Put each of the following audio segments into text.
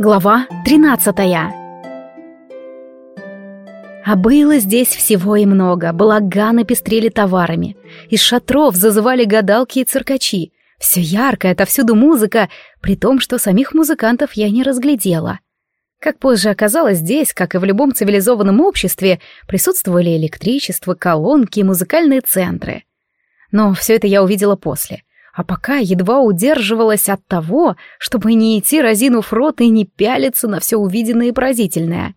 Глава 13 А было здесь всего и много. Балаганы пестрели товарами. Из шатров зазывали гадалки и циркачи. Все яркое, отовсюду музыка, при том, что самих музыкантов я не разглядела. Как позже оказалось, здесь, как и в любом цивилизованном обществе, присутствовали электричество, колонки и музыкальные центры. Но все это я увидела после — а пока едва удерживалась от того, чтобы не идти разинув рот и не пялиться на все увиденное и поразительное.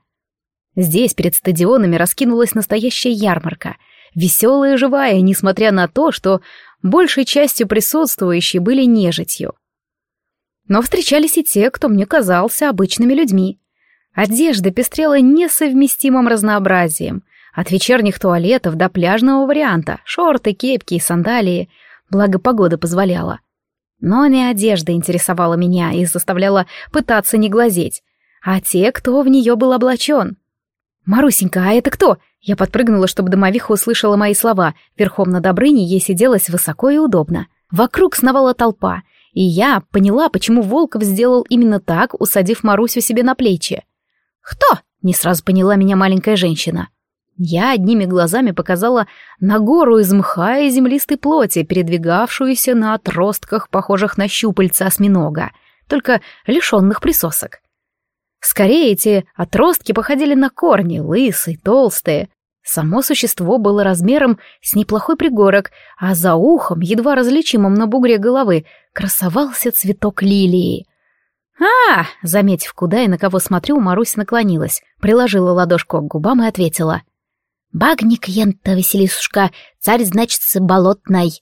Здесь перед стадионами раскинулась настоящая ярмарка, веселая и живая, несмотря на то, что большей частью присутствующие были нежитью. Но встречались и те, кто мне казался обычными людьми. Одежда пестрела несовместимым разнообразием, от вечерних туалетов до пляжного варианта, шорты, кепки и сандалии — благо погода позволяла. Но не одежда интересовала меня и заставляла пытаться не глазеть, а те, кто в нее был облачен. «Марусенька, а это кто?» Я подпрыгнула, чтобы домовиха услышала мои слова. Верхом на Добрыне ей сиделось высоко и удобно. Вокруг сновала толпа, и я поняла, почему Волков сделал именно так, усадив Марусю себе на плечи. «Кто?» — не сразу поняла меня маленькая женщина. Я одними глазами показала на гору из мха и землистой плоти, передвигавшуюся на отростках, похожих на щупальца осьминога, только лишенных присосок. Скорее, эти отростки походили на корни, лысые, толстые. Само существо было размером с неплохой пригорок, а за ухом, едва различимым на бугре головы, красовался цветок лилии. «А!» — заметив, куда и на кого смотрю, Марусь наклонилась, приложила ладошку к губам и ответила — Багник ента, Василисушка, царь, значит, болотной.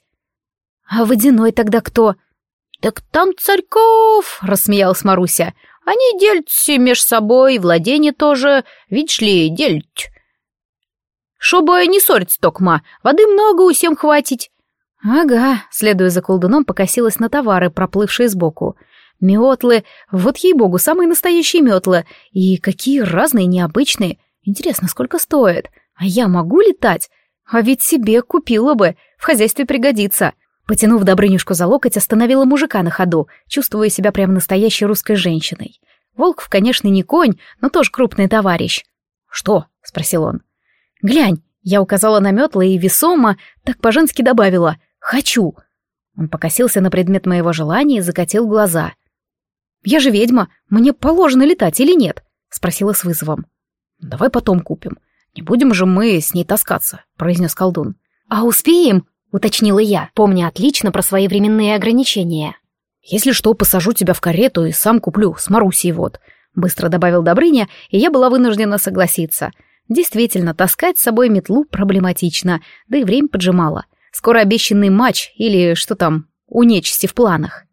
А водяной тогда кто? Так там царьков, рассмеялась Маруся. Они дельцы меж собой, владение тоже, видишь ли, дельть. Чтобы не ссориться токма, воды много у всем хватить. Ага, следуя за колдуном, покосилась на товары, проплывшие сбоку. Метлы, вот ей-богу, самые настоящие метлы. И какие разные, необычные. Интересно, сколько стоит? А я могу летать? А ведь себе купила бы, в хозяйстве пригодится. Потянув Добрынюшку за локоть, остановила мужика на ходу, чувствуя себя прямо настоящей русской женщиной. Волков, конечно, не конь, но тоже крупный товарищ. «Что?» — спросил он. «Глянь!» — я указала на метла и весомо, так по-женски добавила. «Хочу!» Он покосился на предмет моего желания и закатил глаза. «Я же ведьма, мне положено летать или нет?» — спросила с вызовом. «Давай потом купим. «Не будем же мы с ней таскаться», — произнес колдун. «А успеем?» — уточнила я, помня отлично про свои временные ограничения. «Если что, посажу тебя в карету и сам куплю, с Марусей вот», — быстро добавил Добрыня, и я была вынуждена согласиться. Действительно, таскать с собой метлу проблематично, да и время поджимало. Скоро обещанный матч или что там, у нечисти в планах.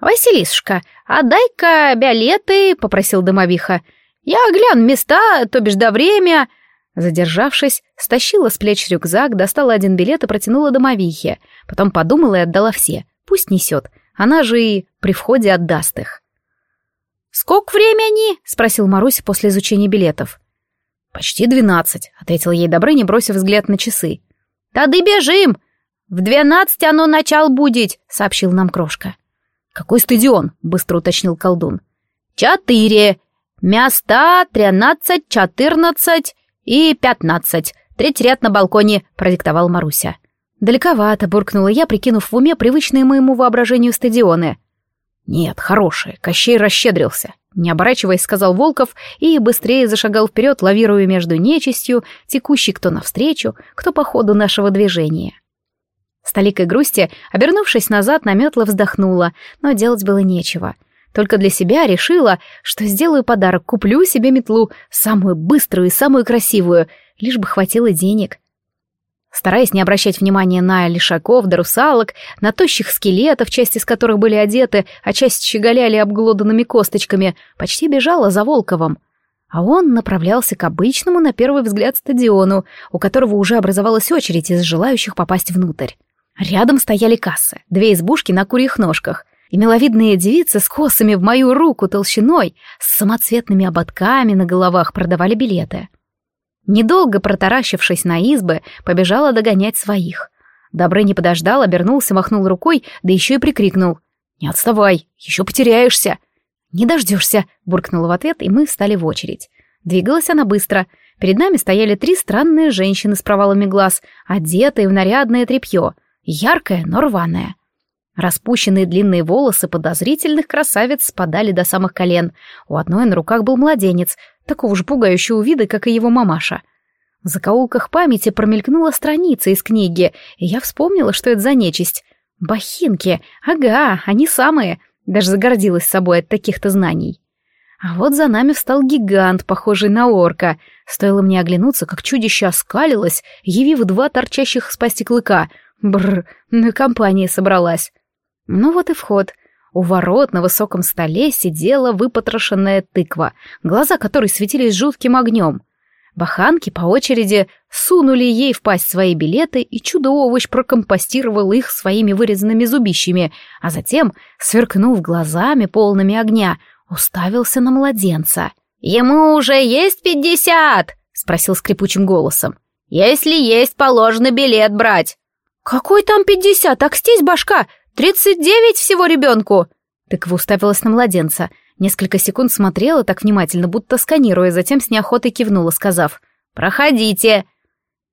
«Василисушка, отдай-ка билеты», — попросил домовиха. «Я гляну места, то бишь до время...» Задержавшись, стащила с плеч рюкзак, достала один билет и протянула домовихе. Потом подумала и отдала все. Пусть несет. Она же и при входе отдаст их. «Сколько времени?» — спросил Маруся после изучения билетов. «Почти двенадцать», — ответил ей Добрыня, бросив взгляд на часы. «Тады бежим! В двенадцать оно начал будить», — сообщил нам Крошка. «Какой стадион?» — быстро уточнил колдун. «Четыре. Места тринадцать, четырнадцать...» «И пятнадцать. Третий ряд на балконе», — продиктовал Маруся. «Далековато», — буркнула я, прикинув в уме привычные моему воображению стадионы. «Нет, хорошие, Кощей расщедрился», — не оборачиваясь, сказал Волков и быстрее зашагал вперед, лавируя между нечистью, текущей кто навстречу, кто по ходу нашего движения. С толикой грусти, обернувшись назад, наметла вздохнула, но делать было нечего — только для себя решила, что сделаю подарок, куплю себе метлу, самую быструю и самую красивую, лишь бы хватило денег. Стараясь не обращать внимания на лишаков да русалок, на тощих скелетов, часть из которых были одеты, а часть щеголяли обглоданными косточками, почти бежала за Волковым. А он направлялся к обычному, на первый взгляд, стадиону, у которого уже образовалась очередь из желающих попасть внутрь. Рядом стояли кассы, две избушки на курьих ножках и миловидные девицы с косами в мою руку толщиной, с самоцветными ободками на головах продавали билеты. Недолго протаращившись на избы, побежала догонять своих. Добрый не подождал, обернулся, махнул рукой, да еще и прикрикнул. «Не отставай, еще потеряешься!» «Не дождешься», — буркнула в ответ, и мы встали в очередь. Двигалась она быстро. Перед нами стояли три странные женщины с провалами глаз, одетые в нарядное тряпье, яркое, но рваное. Распущенные длинные волосы подозрительных красавиц спадали до самых колен. У одной на руках был младенец, такого же пугающего вида, как и его мамаша. В закоулках памяти промелькнула страница из книги, и я вспомнила, что это за нечисть. Бахинки, ага, они самые. Даже загордилась собой от таких-то знаний. А вот за нами встал гигант, похожий на орка. Стоило мне оглянуться, как чудище оскалилось, явив два торчащих с пасти клыка. Бррр, на компания собралась. Ну вот и вход. У ворот на высоком столе сидела выпотрошенная тыква, глаза которой светились жутким огнем. Баханки по очереди сунули ей в пасть свои билеты, и чудо-овощ прокомпостировал их своими вырезанными зубищами, а затем, сверкнув глазами полными огня, уставился на младенца. «Ему уже есть пятьдесят?» — спросил скрипучим голосом. «Если есть, положено билет брать». «Какой там пятьдесят? Окстись, башка! Тридцать девять всего ребенку!» Тыква уставилась на младенца — Несколько секунд смотрела так внимательно, будто сканируя, затем с неохотой кивнула, сказав «Проходите!».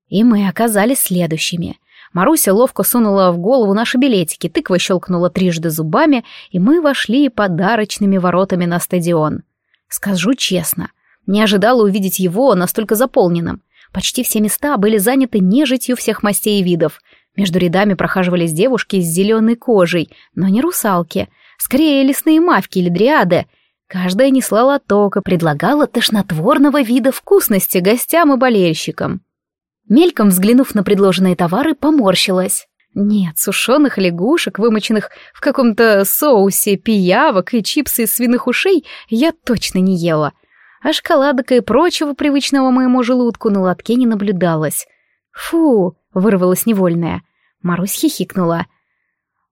И мы оказались следующими. Маруся ловко сунула в голову наши билетики, тыква щелкнула трижды зубами, и мы вошли подарочными воротами на стадион. Скажу честно, не ожидала увидеть его настолько заполненным. Почти все места были заняты нежитью всех мастей и видов. Между рядами прохаживались девушки с зеленой кожей, но не русалки, скорее лесные мавки или дриады — Каждая несла лоток и предлагала тошнотворного вида вкусности гостям и болельщикам. Мельком взглянув на предложенные товары, поморщилась. Нет, сушеных лягушек, вымоченных в каком-то соусе, пиявок и чипсы из свиных ушей я точно не ела. А шоколадок и прочего привычного моему желудку на лотке не наблюдалось. «Фу!» — вырвалась невольная. Марусь хихикнула.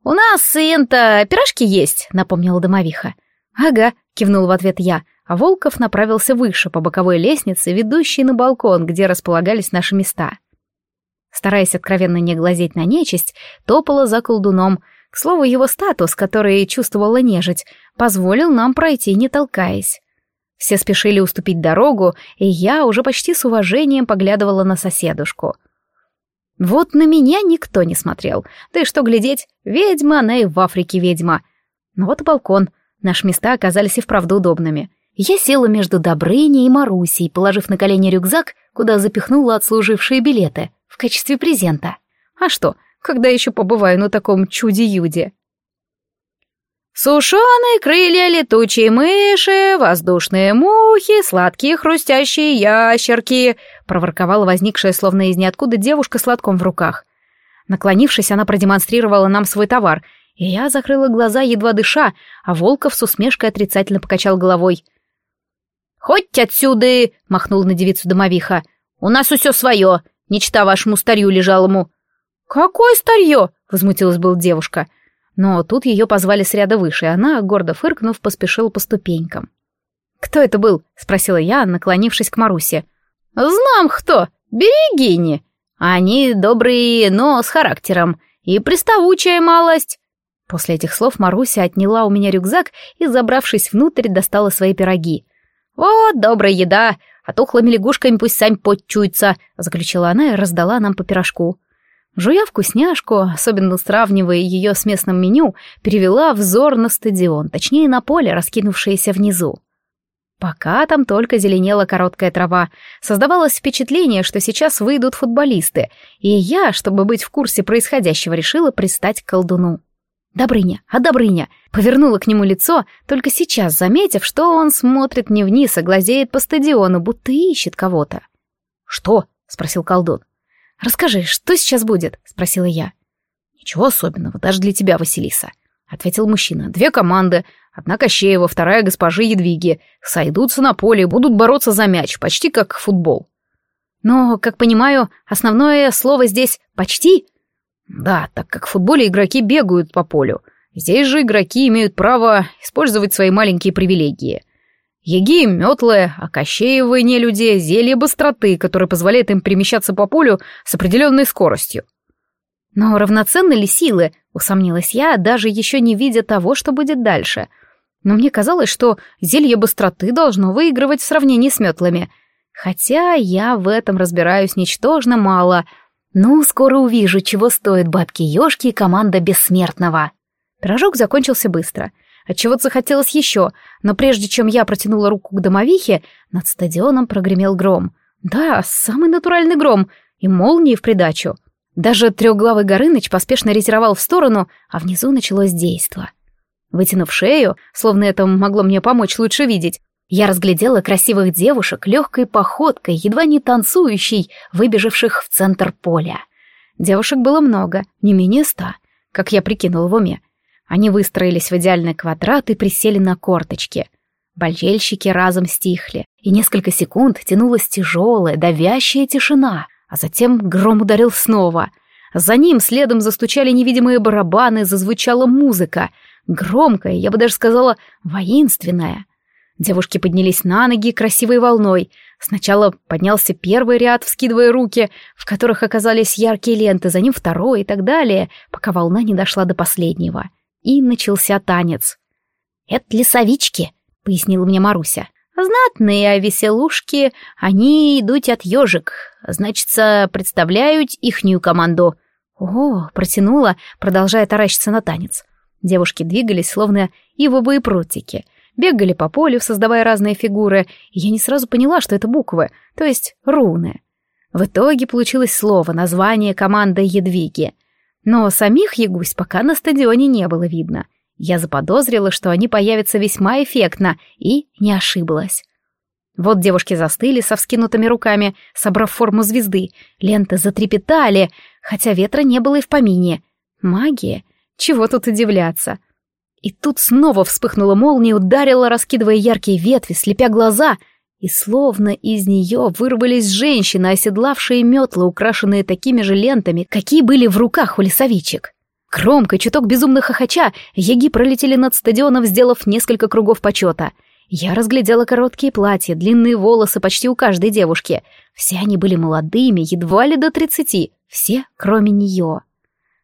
«У нас, сын-то, пирожки есть», — напомнила домовиха. «Ага», — кивнул в ответ я, а Волков направился выше по боковой лестнице, ведущей на балкон, где располагались наши места. Стараясь откровенно не глазеть на нечисть, топала за колдуном. К слову, его статус, который чувствовала нежить, позволил нам пройти, не толкаясь. Все спешили уступить дорогу, и я уже почти с уважением поглядывала на соседушку. Вот на меня никто не смотрел. Да и что глядеть, ведьма она и в Африке ведьма. Но вот и балкон. Наши места оказались и вправду удобными. Я села между Добрыней и Марусей, положив на колени рюкзак, куда запихнула отслужившие билеты, в качестве презента. А что, когда еще побываю на таком чуде-юде? Сушеные крылья, летучие мыши, воздушные мухи, сладкие хрустящие ящерки, проворковала возникшая словно из ниоткуда девушка с лотком в руках. Наклонившись, она продемонстрировала нам свой товар, и я закрыла глаза, едва дыша, а Волков с усмешкой отрицательно покачал головой. «Хоть отсюда!» — махнул на девицу домовиха. «У нас все свое, не чита вашему старью лежалому». «Какое старье?» — возмутилась была девушка. Но тут ее позвали с ряда выше, и она, гордо фыркнув, поспешила по ступенькам. «Кто это был?» — спросила я, наклонившись к Марусе. «Знам кто! Берегини! Они добрые, но с характером, и приставучая малость. После этих слов Маруся отняла у меня рюкзак и, забравшись внутрь, достала свои пироги. «Вот, добрая еда, а тухлыми лягушками пусть сами подчуются», — заключила она и раздала нам по пирожку. Жуя вкусняшку, особенно сравнивая ее с местным меню, перевела взор на стадион, точнее на поле, раскинувшееся внизу. Пока там только зеленела короткая трава, создавалось впечатление, что сейчас выйдут футболисты, и я, чтобы быть в курсе происходящего, решила пристать к колдуну. «Добрыня, а Добрыня!» Повернула к нему лицо, только сейчас заметив, что он смотрит не вниз, а глазеет по стадиону, будто ищет кого-то. «Что?» — спросил колдун. «Расскажи, что сейчас будет?» — спросила я. «Ничего особенного, даже для тебя, Василиса», — ответил мужчина. «Две команды, одна Кощеева, вторая госпожи Едвиги, сойдутся на поле и будут бороться за мяч, почти как футбол». «Но, как понимаю, основное слово здесь «почти»?» Да, так как в футболе игроки бегают по полю. Здесь же игроки имеют право использовать свои маленькие привилегии. Еги — метлы, а Кощеевы не люди — зелье быстроты, которое позволяет им перемещаться по полю с определенной скоростью. Но равноценны ли силы, усомнилась я, даже еще не видя того, что будет дальше. но мне казалось, что зелье быстроты должно выигрывать в сравнении с метлами. Хотя я в этом разбираюсь ничтожно мало. Ну, скоро увижу, чего стоит бабки-ёшки и команда Бессмертного. Пирожок закончился быстро. Отчего-то захотелось еще, но прежде чем я протянула руку к домовихе, над стадионом прогремел гром. Да, самый натуральный гром, и молнии в придачу. Даже трехглавый Горыныч поспешно ретировал в сторону, а внизу началось действо. Вытянув шею, словно это могло мне помочь лучше видеть, я разглядела красивых девушек легкой походкой, едва не танцующей, выбежавших в центр поля. Девушек было много, не менее ста, как я прикинул в уме. Они выстроились в идеальный квадрат и присели на корточки. Болельщики разом стихли, и несколько секунд тянулась тяжелая, давящая тишина, а затем гром ударил снова. За ним следом застучали невидимые барабаны, зазвучала музыка — Громкая, я бы даже сказала, воинственная. Девушки поднялись на ноги красивой волной. Сначала поднялся первый ряд, вскидывая руки, в которых оказались яркие ленты, за ним второй и так далее, пока волна не дошла до последнего. И начался танец. «Это лесовички», — пояснила мне Маруся. «Знатные веселушки, они идут от ежик, значится, представляют ихнюю команду». «О!» — протянула, продолжая таращиться на танец. Девушки двигались, словно ивовые прутики, бегали по полю, создавая разные фигуры, и я не сразу поняла, что это буквы, то есть руны. В итоге получилось слово, название команды Едвиги. Но самих ягусь пока на стадионе не было видно. Я заподозрила, что они появятся весьма эффектно, и не ошиблась. Вот девушки застыли со вскинутыми руками, собрав форму звезды. Ленты затрепетали, хотя ветра не было и в помине. Магия — чего тут удивляться? И тут снова вспыхнула молния, ударила, раскидывая яркие ветви, слепя глаза, и словно из нее вырвались женщины, оседлавшие метлы, украшенные такими же лентами, какие были в руках у лесовичек. Кромко, чуток безумно хохоча, яги пролетели над стадионом, сделав несколько кругов почета. Я разглядела короткие платья, длинные волосы почти у каждой девушки. Все они были молодыми, едва ли до тридцати, все, кроме нее.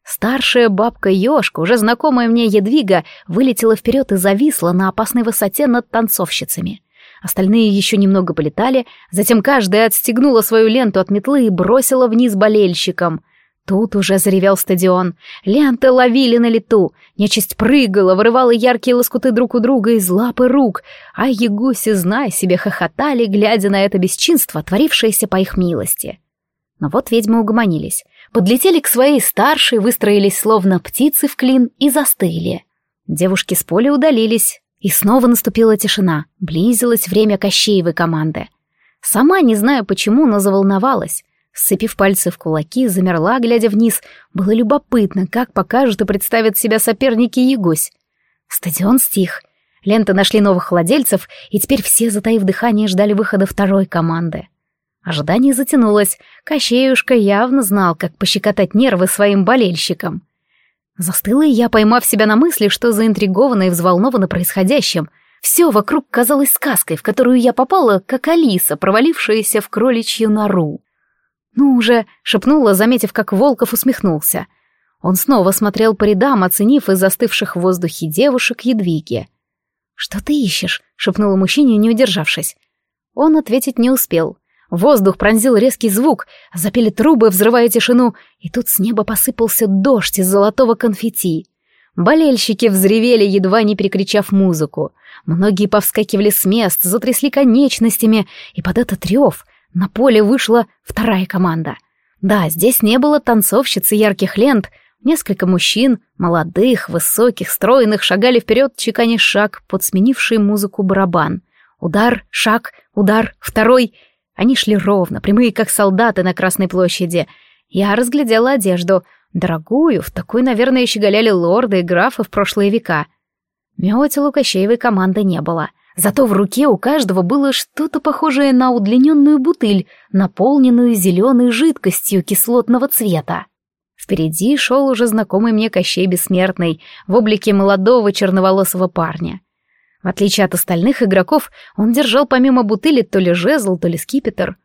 Старшая бабка-ёшка, уже знакомая мне Едвига, вылетела вперед и зависла на опасной высоте над танцовщицами. Остальные еще немного полетали, затем каждая отстегнула свою ленту от метлы и бросила вниз болельщикам. Тут уже заревел стадион. Ленты ловили на лету. Нечисть прыгала, вырывала яркие лоскуты друг у друга из лапы рук, а ягуси, зная себе, хохотали, глядя на это бесчинство, творившееся по их милости. Но вот ведьмы угомонились подлетели к своей старшей, выстроились словно птицы в клин и застыли. Девушки с поля удалились, и снова наступила тишина, близилось время Кощеевой команды. Сама, не знаю почему, но заволновалась. Сцепив пальцы в кулаки, замерла, глядя вниз. Было любопытно, как покажут и представят себя соперники Ягусь. Стадион стих. Ленты нашли новых владельцев, и теперь все, затаив дыхание, ждали выхода второй команды. Ожидание затянулось. Кощеюшка явно знал, как пощекотать нервы своим болельщикам. Застыла и я, поймав себя на мысли, что заинтригована и взволнована происходящим. Все вокруг казалось сказкой, в которую я попала, как Алиса, провалившаяся в кроличью нору. «Ну уже», — шепнула, заметив, как Волков усмехнулся. Он снова смотрел по рядам, оценив из застывших в воздухе девушек Едвиги. «Что ты ищешь?» — шепнула мужчине, не удержавшись. Он ответить не успел. Воздух пронзил резкий звук, запели трубы, взрывая тишину, и тут с неба посыпался дождь из золотого конфетти. Болельщики взревели, едва не перекричав музыку. Многие повскакивали с мест, затрясли конечностями, и под этот рев на поле вышла вторая команда. Да, здесь не было танцовщиц ярких лент, Несколько мужчин, молодых, высоких, стройных, шагали вперед, чеканя шаг под сменивший музыку барабан. Удар, шаг, удар, второй — они шли ровно, прямые, как солдаты на Красной площади. Я разглядела одежду. Дорогую, в такой, наверное, щеголяли лорды и графы в прошлые века. Мётел у команды не было. Зато в руке у каждого было что-то похожее на удлиненную бутыль, наполненную зеленой жидкостью кислотного цвета. Впереди шел уже знакомый мне Кощей Бессмертный в облике молодого черноволосого парня. В отличие от остальных игроков, он держал помимо бутыли то ли жезл, то ли скипетр.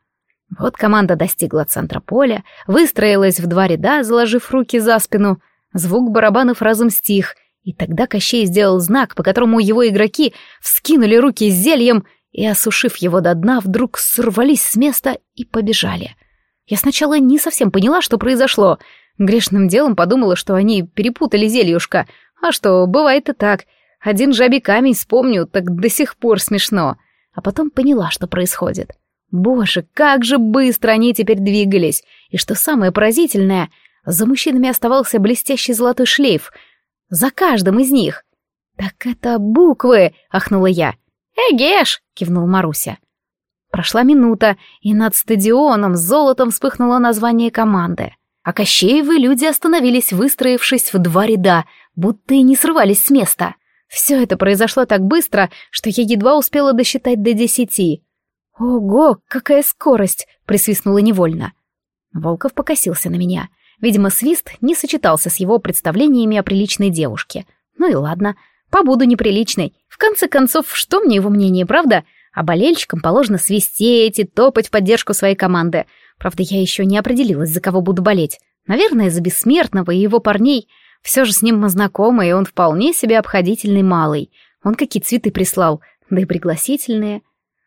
Вот команда достигла центра поля, выстроилась в два ряда, заложив руки за спину. Звук барабанов разом стих, И тогда Кощей сделал знак, по которому его игроки вскинули руки с зельем и, осушив его до дна, вдруг сорвались с места и побежали. Я сначала не совсем поняла, что произошло. Грешным делом подумала, что они перепутали зельюшка. А что, бывает и так. Один жабий камень вспомню, так до сих пор смешно. А потом поняла, что происходит. Боже, как же быстро они теперь двигались. И что самое поразительное, за мужчинами оставался блестящий золотой шлейф. За каждым из них. «Так это буквы!» — ахнула я. «Эгеш!» — кивнул Маруся. Прошла минута, и над стадионом золотом вспыхнуло название команды. А Кощеевы люди остановились, выстроившись в два ряда, будто и не срывались с места. Все это произошло так быстро, что я едва успела досчитать до десяти. «Ого, какая скорость!» — присвистнула невольно. Волков покосился на меня. Видимо, свист не сочетался с его представлениями о приличной девушке. Ну и ладно, побуду неприличной. В конце концов, что мне его мнение, правда? А болельщикам положено свистеть и топать в поддержку своей команды. Правда, я еще не определилась, за кого буду болеть. Наверное, за Бессмертного и его парней. Все же с ним мы знакомы, и он вполне себе обходительный малый. Он какие цветы прислал, да и пригласительные.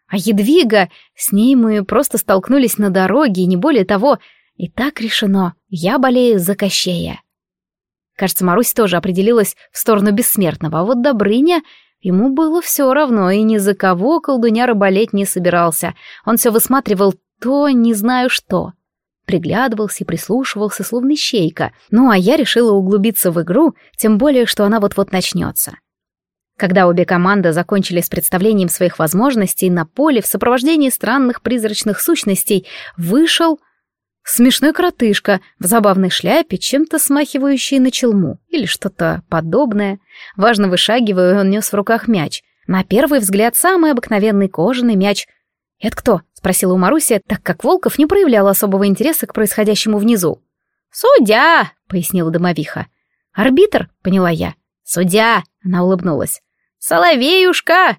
А Едвига, с ней мы просто столкнулись на дороге, и не более того. И так решено, я болею за Кощея. Кажется, Марусь тоже определилась в сторону бессмертного, а вот Добрыня... Ему было все равно, и ни за кого колдуняра болеть не собирался. Он все высматривал то не знаю что. Приглядывался и прислушивался, словно щейка. Ну, а я решила углубиться в игру, тем более, что она вот-вот начнется. Когда обе команды закончили с представлением своих возможностей, на поле в сопровождении странных призрачных сущностей вышел смешной коротышка в забавной шляпе, чем-то смахивающий на челму или что-то подобное. Важно вышагивая, он нес в руках мяч. На первый взгляд самый обыкновенный кожаный мяч. «Это кто?» — спросила у Маруси, так как Волков не проявлял особого интереса к происходящему внизу. «Судья!» — пояснила домовиха. «Арбитр?» — поняла я. «Судья!» — она улыбнулась. «Соловеюшка!»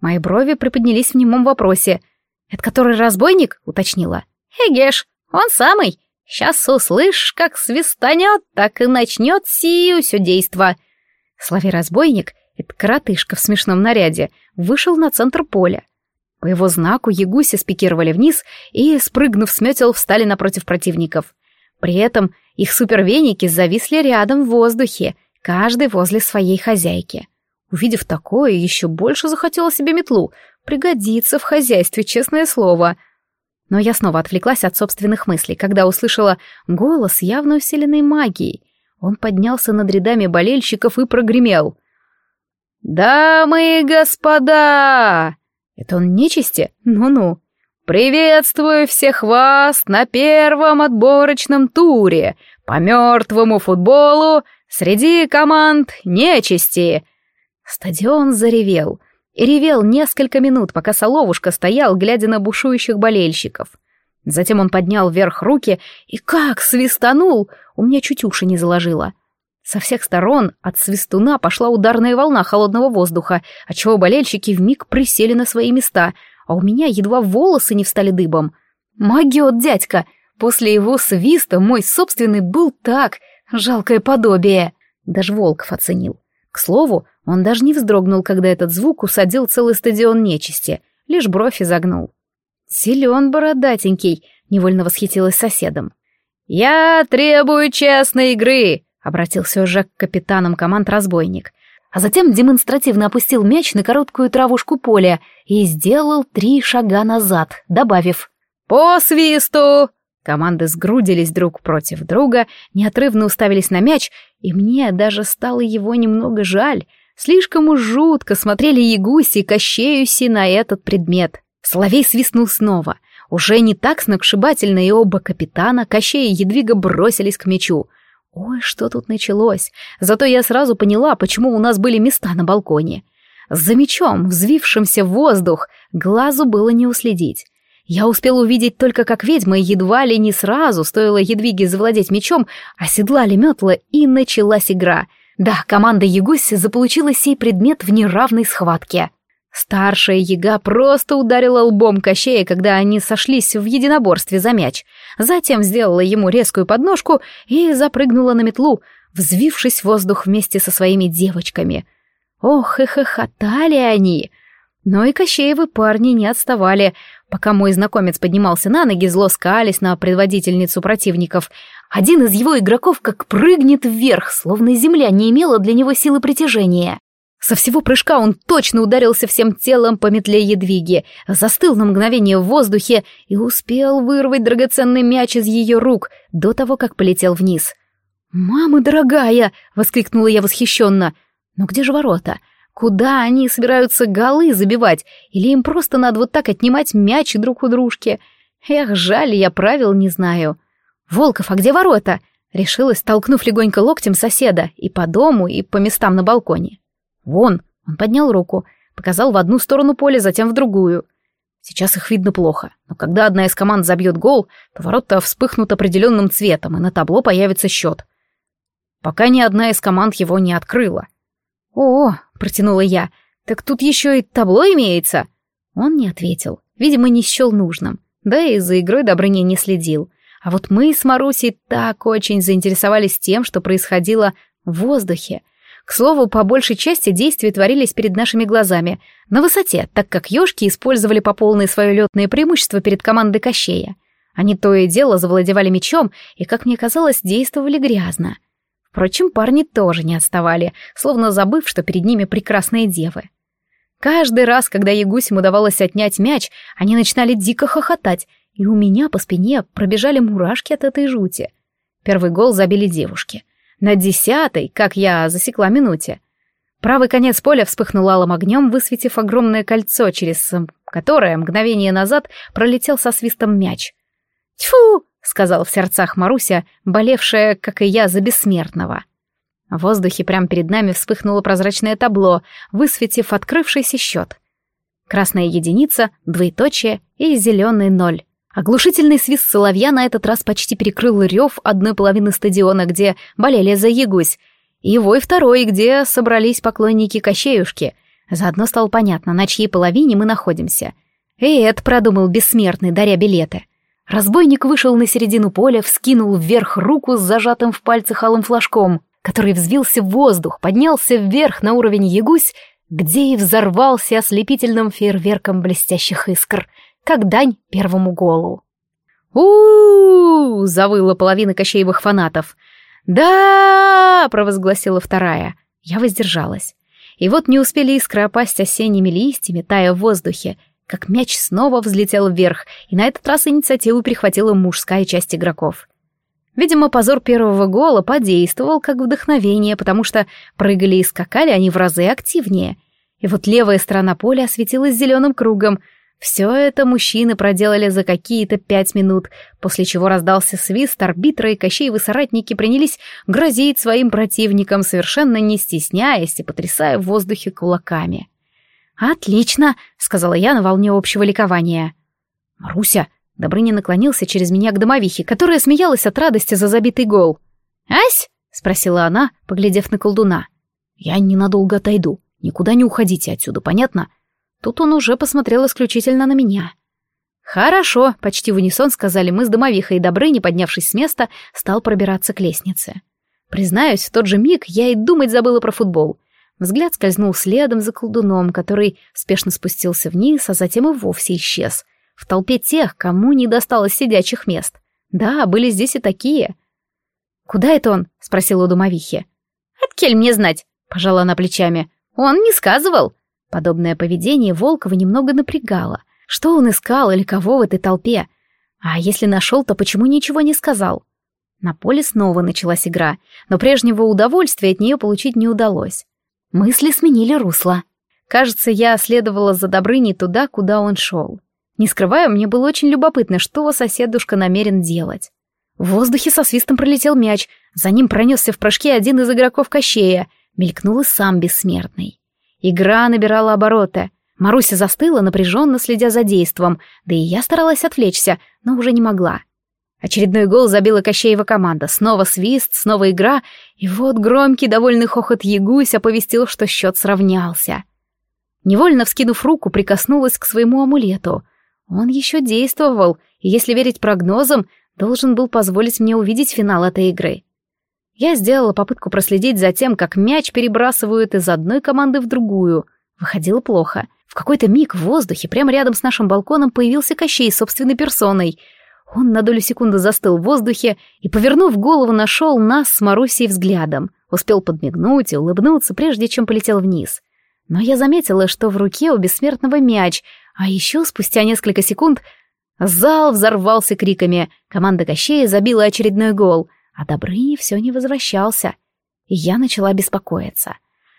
Мои брови приподнялись в немом вопросе. «Это который разбойник?» — уточнила. «Эгеш, он самый. Сейчас услышишь, как свистанет, так и начнет сию все действо». Соловей-разбойник, это коротышка в смешном наряде, вышел на центр поля. По его знаку ягуси спикировали вниз и, спрыгнув с метел, встали напротив противников. При этом их супервеники зависли рядом в воздухе, каждый возле своей хозяйки. Увидев такое, еще больше захотела себе метлу. Пригодится в хозяйстве, честное слово. Но я снова отвлеклась от собственных мыслей, когда услышала голос, явно усиленной магией. Он поднялся над рядами болельщиков и прогремел. «Дамы и господа!» Это он нечисти? Ну-ну. «Приветствую всех вас на первом отборочном туре по мертвому футболу среди команд нечисти!» Стадион заревел. И ревел несколько минут, пока Соловушка стоял, глядя на бушующих болельщиков. Затем он поднял вверх руки и как свистанул, у меня чуть уши не заложило. Со всех сторон от свистуна пошла ударная волна холодного воздуха, отчего болельщики вмиг присели на свои места, а у меня едва волосы не встали дыбом. Магиот, дядька! После его свиста мой собственный был так, жалкое подобие. Даже Волков оценил. К слову, он даже не вздрогнул, когда этот звук усадил целый стадион нечисти, лишь бровь изогнул. «Силен бородатенький», — невольно восхитилась соседом. «Я требую честной игры», — обратился уже к капитанам команд разбойник. А затем демонстративно опустил мяч на короткую травушку поля и сделал три шага назад, добавив «По свисту!» Команды сгрудились друг против друга, неотрывно уставились на мяч, и мне даже стало его немного жаль. Слишком уж жутко смотрели Ягуси и Кощеюси на этот предмет. Соловей свистнул снова. Уже не так сногсшибательно, и оба капитана, Кощей и Едвига бросились к мячу. Ой, что тут началось? Зато я сразу поняла, почему у нас были места на балконе. За мячом, взвившимся в воздух, глазу было не уследить. Я успел увидеть только, как ведьма едва ли не сразу, стоило Едвиге завладеть мечом, оседлали метла, и началась игра. Да, команда Ягуси заполучила сей предмет в неравной схватке. Старшая яга просто ударила лбом Кощея, когда они сошлись в единоборстве за мяч. Затем сделала ему резкую подножку и запрыгнула на метлу, взвившись в воздух вместе со своими девочками. Ох, и хохотали они! Но и Кощеевы парни не отставали. Пока мой знакомец поднимался на ноги, зло скались на предводительницу противников. Один из его игроков как прыгнет вверх, словно земля не имела для него силы притяжения. Со всего прыжка он точно ударился всем телом по метле едвиги, застыл на мгновение в воздухе и успел вырвать драгоценный мяч из ее рук до того, как полетел вниз. «Мама дорогая!» — воскликнула я восхищенно. «Но где же ворота? Куда они собираются голы забивать? Или им просто надо вот так отнимать мяч друг у дружки? Эх, жаль, я правил не знаю. Волков, а где ворота?» Решилась, толкнув легонько локтем соседа и по дому, и по местам на балконе. «Вон!» — он поднял руку, показал в одну сторону поля, затем в другую. Сейчас их видно плохо, но когда одна из команд забьет гол, то ворота вспыхнут определенным цветом, и на табло появится счет. Пока ни одна из команд его не открыла. «О!» — протянула я. «Так тут еще и табло имеется!» Он не ответил, видимо, не счел нужным, да и за игрой Добрыня не следил. А вот мы с Марусей так очень заинтересовались тем, что происходило в воздухе, к слову, по большей части действия творились перед нашими глазами, на высоте, так как ёшки использовали по полной свое летное преимущество перед командой Кощея. Они то и дело завладевали мечом и, как мне казалось, действовали грязно. Впрочем, парни тоже не отставали, словно забыв, что перед ними прекрасные девы. Каждый раз, когда Ягусям удавалось отнять мяч, они начинали дико хохотать, и у меня по спине пробежали мурашки от этой жути. Первый гол забили девушки — на десятой, как я засекла минуте. Правый конец поля вспыхнул алым огнем, высветив огромное кольцо, через которое мгновение назад пролетел со свистом мяч. «Тьфу!» — сказал в сердцах Маруся, болевшая, как и я, за бессмертного. В воздухе прямо перед нами вспыхнуло прозрачное табло, высветив открывшийся счет. Красная единица, двоеточие и зеленый ноль. Оглушительный свист соловья на этот раз почти перекрыл рев одной половины стадиона, где болели за Ягусь, и вой второй, где собрались поклонники Кощеюшки. Заодно стало понятно, на чьей половине мы находимся. Эд продумал бессмертный, даря билеты. Разбойник вышел на середину поля, вскинул вверх руку с зажатым в пальцах алым флажком, который взвился в воздух, поднялся вверх на уровень Ягусь, где и взорвался ослепительным фейерверком блестящих искр — как дань первому голу. у, завыла половина Кощеевых фанатов. «Да!» — провозгласила вторая. Я воздержалась. И вот не успели искры опасть осенними листьями, тая в воздухе, как мяч снова взлетел вверх, и на этот раз инициативу перехватила мужская часть игроков. Видимо, позор первого гола подействовал как вдохновение, потому что прыгали и скакали они в разы активнее. И вот левая сторона поля осветилась зеленым кругом — все это мужчины проделали за какие-то пять минут, после чего раздался свист, арбитра и Кощеевы соратники принялись грозить своим противникам, совершенно не стесняясь и потрясая в воздухе кулаками. «Отлично!» — сказала я на волне общего ликования. «Маруся!» — Добрыня наклонился через меня к домовихе, которая смеялась от радости за забитый гол. «Ась?» — спросила она, поглядев на колдуна. «Я ненадолго отойду. Никуда не уходите отсюда, понятно?» Тут он уже посмотрел исключительно на меня. «Хорошо», — почти в унисон сказали мы с домовихой, и Добрыня, поднявшись с места, стал пробираться к лестнице. Признаюсь, в тот же миг я и думать забыла про футбол. Взгляд скользнул следом за колдуном, который спешно спустился вниз, а затем и вовсе исчез. В толпе тех, кому не досталось сидячих мест. Да, были здесь и такие. «Куда это он?» — спросила у домовихи. «Откель мне знать», — пожала она плечами. «Он не сказывал». Подобное поведение Волкова немного напрягало. Что он искал или кого в этой толпе? А если нашел, то почему ничего не сказал? На поле снова началась игра, но прежнего удовольствия от нее получить не удалось. Мысли сменили русло. Кажется, я следовала за Добрыней туда, куда он шел. Не скрывая, мне было очень любопытно, что соседушка намерен делать. В воздухе со свистом пролетел мяч, за ним пронесся в прыжке один из игроков Кощея, мелькнул и сам бессмертный. Игра набирала обороты. Маруся застыла, напряженно следя за действом, да и я старалась отвлечься, но уже не могла. Очередной гол забила Кощеева команда. Снова свист, снова игра, и вот громкий довольный хохот Ягусь оповестил, что счет сравнялся. Невольно вскинув руку, прикоснулась к своему амулету. Он еще действовал, и, если верить прогнозам, должен был позволить мне увидеть финал этой игры. Я сделала попытку проследить за тем, как мяч перебрасывают из одной команды в другую. Выходило плохо. В какой-то миг в воздухе, прямо рядом с нашим балконом, появился Кощей собственной персоной. Он на долю секунды застыл в воздухе и, повернув голову, нашел нас с Марусей взглядом. Успел подмигнуть и улыбнуться, прежде чем полетел вниз. Но я заметила, что в руке у бессмертного мяч, а еще спустя несколько секунд зал взорвался криками. Команда Кощея забила очередной гол — а Добрыни все не возвращался. И я начала беспокоиться.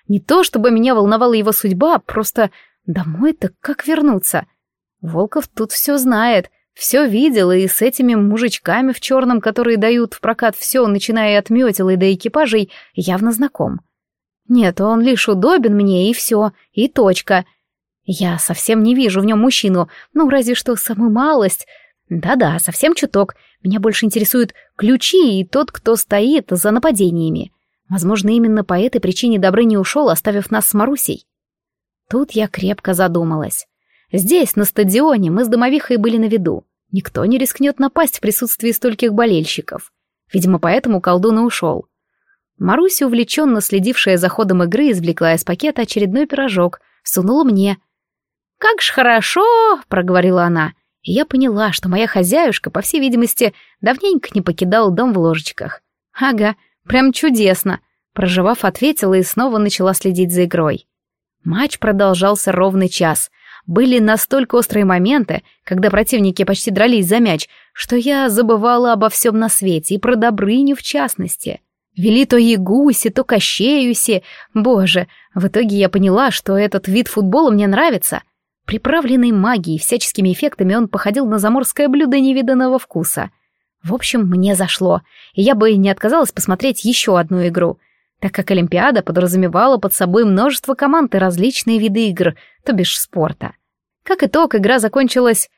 Не то, чтобы меня волновала его судьба, просто домой-то как вернуться? Волков тут все знает, все видел, и с этими мужичками в черном, которые дают в прокат все, начиная от метелы до экипажей, явно знаком. Нет, он лишь удобен мне, и все, и точка. Я совсем не вижу в нем мужчину, ну, разве что самую малость — да-да, совсем чуток. Меня больше интересуют ключи и тот, кто стоит за нападениями. Возможно, именно по этой причине Добрыня ушел, оставив нас с Марусей. Тут я крепко задумалась. Здесь, на стадионе, мы с домовихой были на виду. Никто не рискнет напасть в присутствии стольких болельщиков. Видимо, поэтому колдун и ушел. Маруся, увлеченно следившая за ходом игры, извлекла из пакета очередной пирожок, сунула мне. «Как ж хорошо!» — проговорила она и я поняла, что моя хозяюшка, по всей видимости, давненько не покидала дом в ложечках. Ага, прям чудесно. Проживав, ответила и снова начала следить за игрой. Матч продолжался ровный час. Были настолько острые моменты, когда противники почти дрались за мяч, что я забывала обо всем на свете, и про Добрыню в частности. Вели то Ягуси, то Кощеюси. Боже, в итоге я поняла, что этот вид футбола мне нравится — Приправленный магией всяческими эффектами он походил на заморское блюдо невиданного вкуса. В общем, мне зашло, и я бы не отказалась посмотреть еще одну игру, так как Олимпиада подразумевала под собой множество команд и различные виды игр, то бишь спорта. Как итог, игра закончилась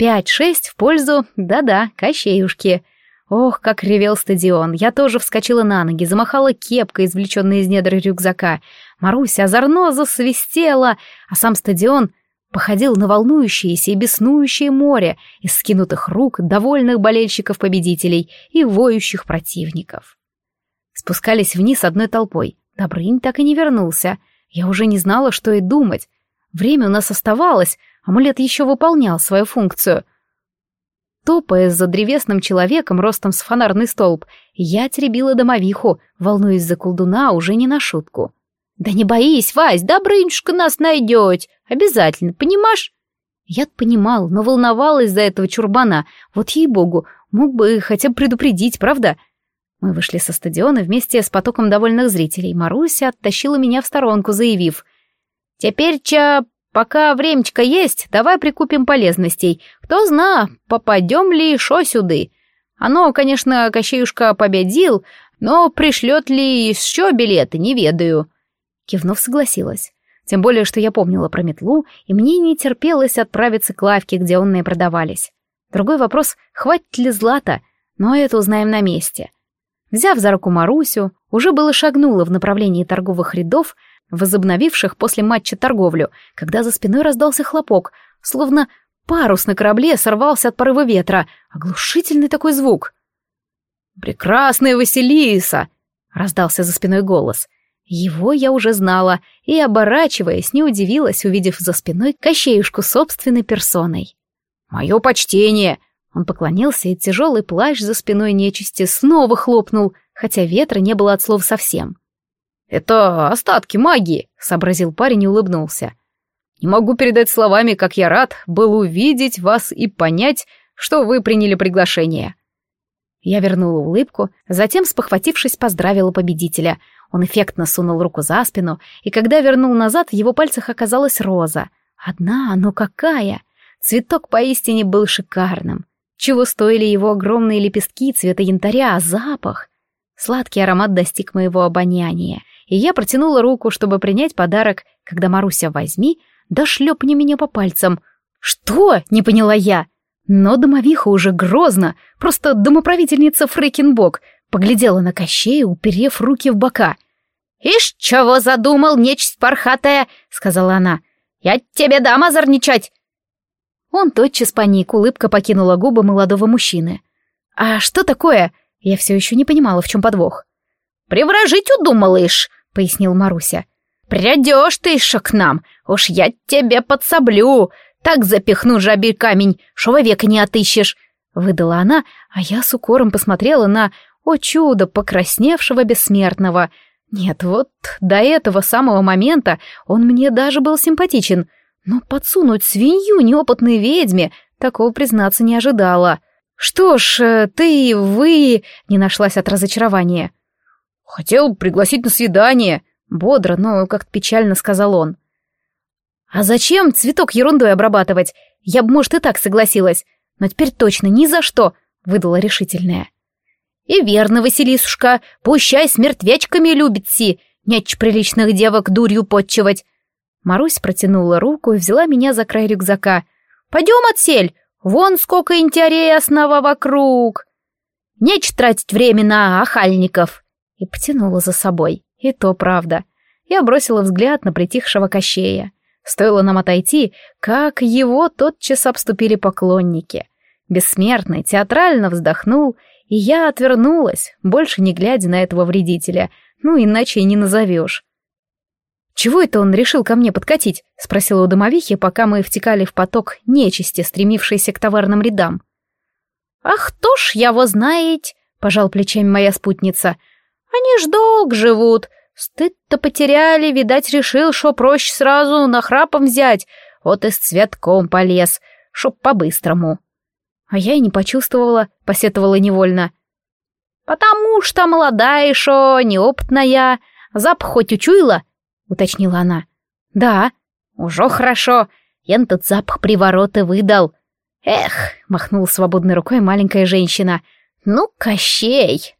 5-6 в пользу, да-да, Кощеюшки. Ох, как ревел стадион. Я тоже вскочила на ноги, замахала кепкой, извлеченной из недр рюкзака. Маруся озорно засвистела, а сам стадион походил на волнующееся и беснующее море из скинутых рук довольных болельщиков-победителей и воющих противников. Спускались вниз одной толпой. Добрынь так и не вернулся. Я уже не знала, что и думать. Время у нас оставалось, амулет еще выполнял свою функцию. Топая за древесным человеком ростом с фонарный столб, я теребила домовиху, волнуясь за колдуна уже не на шутку. «Да не боись, Вась, Добрынюшка нас найдет! Обязательно, понимаешь?» Я понимал, но волновалась за этого чурбана. Вот ей-богу, мог бы хотя бы предупредить, правда? Мы вышли со стадиона вместе с потоком довольных зрителей. Маруся оттащила меня в сторонку, заявив. «Теперь, ча, пока времечко есть, давай прикупим полезностей. Кто зна, попадем ли шо сюды. Оно, конечно, Кощеюшка победил, но пришлет ли еще билеты, не ведаю». Кивнув, согласилась. Тем более, что я помнила про метлу, и мне не терпелось отправиться к лавке, где онные продавались. Другой вопрос, хватит ли злата, но это узнаем на месте. Взяв за руку Марусю, уже было шагнула в направлении торговых рядов, возобновивших после матча торговлю, когда за спиной раздался хлопок, словно парус на корабле сорвался от порыва ветра, оглушительный такой звук. «Прекрасная Василиса!» — раздался за спиной голос. Его я уже знала и, оборачиваясь, не удивилась, увидев за спиной Кощеюшку собственной персоной. «Мое почтение!» Он поклонился, и тяжелый плащ за спиной нечисти снова хлопнул, хотя ветра не было от слов совсем. «Это остатки магии», — сообразил парень и улыбнулся. «Не могу передать словами, как я рад был увидеть вас и понять, что вы приняли приглашение». Я вернула улыбку, затем, спохватившись, поздравила победителя — он эффектно сунул руку за спину, и когда вернул назад, в его пальцах оказалась роза. Одна, но какая! Цветок поистине был шикарным. Чего стоили его огромные лепестки цвета янтаря, а запах? Сладкий аромат достиг моего обоняния, и я протянула руку, чтобы принять подарок, когда Маруся возьми, да шлепни меня по пальцам. «Что?» — не поняла я. Но домовиха уже грозно, просто домоправительница Фрейкинбок, поглядела на Кощея, уперев руки в бока. «Ишь, чего задумал, нечисть пархатая!» — сказала она. Я тебе дам озорничать!» Он тотчас паник, улыбка покинула губы молодого мужчины. «А что такое?» Я все еще не понимала, в чем подвох. «Приворожить удумалыш», — пояснил Маруся. «Придешь ты еще к нам, уж я тебе подсоблю, так запихну жабий камень, что вовека не отыщешь», — выдала она, а я с укором посмотрела на, о чудо, покрасневшего бессмертного. Нет, вот до этого самого момента он мне даже был симпатичен, но подсунуть свинью неопытной ведьме такого, признаться, не ожидала. «Что ж, э, ты, вы...» — не нашлась от разочарования. «Хотел пригласить на свидание», — бодро, но как-то печально сказал он. «А зачем цветок ерундой обрабатывать? Я бы, может, и так согласилась. Но теперь точно ни за что», — выдала решительная. «И верно, Василисушка, пущай с мертвячками любит си, няч приличных девок дурью подчивать». Марусь протянула руку и взяла меня за край рюкзака. «Пойдем отсель, Вон сколько интересного вокруг! Неч тратить время на охальников!» И потянула за собой. И то правда. Я бросила взгляд на притихшего Кощея. Стоило нам отойти, как его тотчас обступили поклонники. Бессмертный театрально вздохнул, и я отвернулась, больше не глядя на этого вредителя, ну иначе и не назовешь. «Чего это он решил ко мне подкатить?» — спросила у домовихи, пока мы втекали в поток нечисти, стремившейся к товарным рядам. «Ах, то ж его знаете!» — пожал плечами моя спутница. «Они ж долг живут. Стыд-то потеряли, видать, решил, что проще сразу нахрапом взять. Вот и с цветком полез, чтоб по-быстрому». А я и не почувствовала, посетовала невольно. «Потому что молодая еще, неопытная, запах хоть учуяла?» — уточнила она. «Да, уже хорошо. Я тот запах приворота выдал». «Эх!» — махнула свободной рукой маленькая женщина. «Ну, Кощей!»